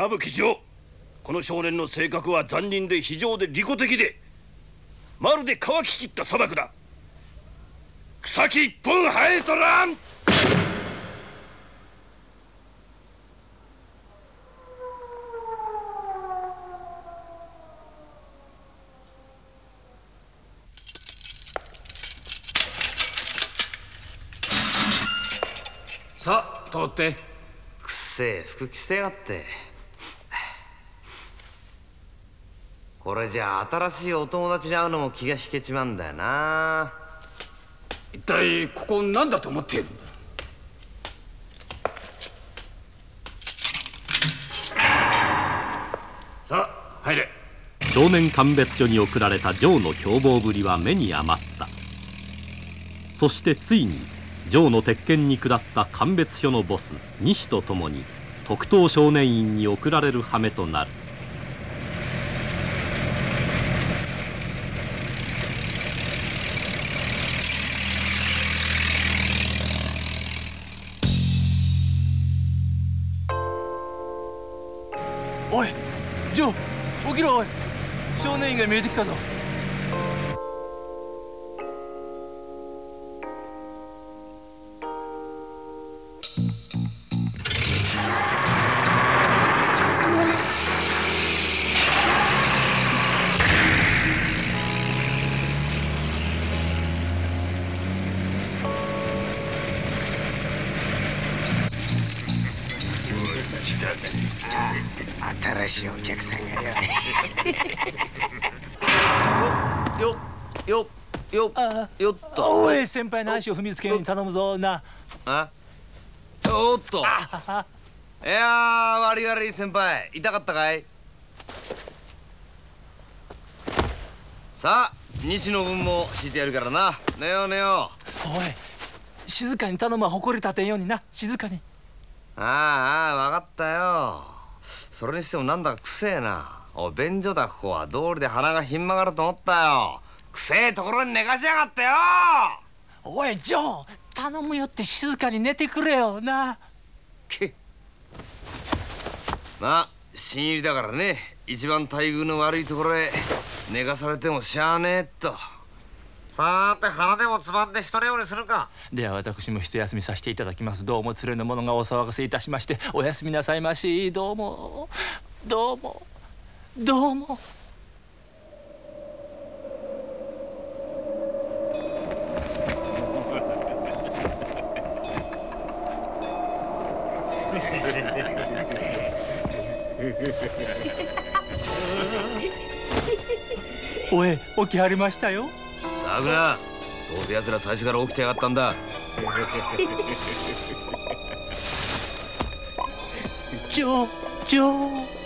矢吹城。この少年の性格は残忍で非常で利己的でまるで乾ききった砂漠だ。草木一本生えとらん。さあ通って。くっせえ服着せやがってこれじゃあ新しいお友達に会うのも気が引けちまうんだよな。一体ここ何だと思っているんださあ入れ。少年鑑別所に送られたジョーの凶暴ぶりは目に余った。そしてついにジョーの鉄拳に下った鑑別所のボス西と共に特等少年院に送られる羽目となるおいジョー起きろおい。少年院が見えてきたぞ。新しいお客さんがよ。よよよあよっと。おい先輩の足を踏みつけるように頼むぞな。あ？おっと。いやー悪い悪い先輩。痛かったかい？さあ西の分も敷いてやるからな。寝よう寝よう。おい静かに頼むわ誇り立てんようにな静かに。ああああ分かったよそれにしてもなんだかくせえな。おい便所だここは。道理で鼻がひん曲がると思ったよ。くせえところに寝かしやがってよ。おいジョー頼むよって静かに寝てくれよな。け。まあ新入りだからね。一番待遇の悪いところへ寝かされてもしゃあねえっとさーて鼻でもつまんで人のようにするか。では私も一休みさせていただきます。どうも連れの者がお騒がせいたしましておやすみなさいまし。どうも。どうも。どうも。おい起きはりましたよ騒ぐなどうせ奴ら最初から起きてやがったんだ。ジョージョー。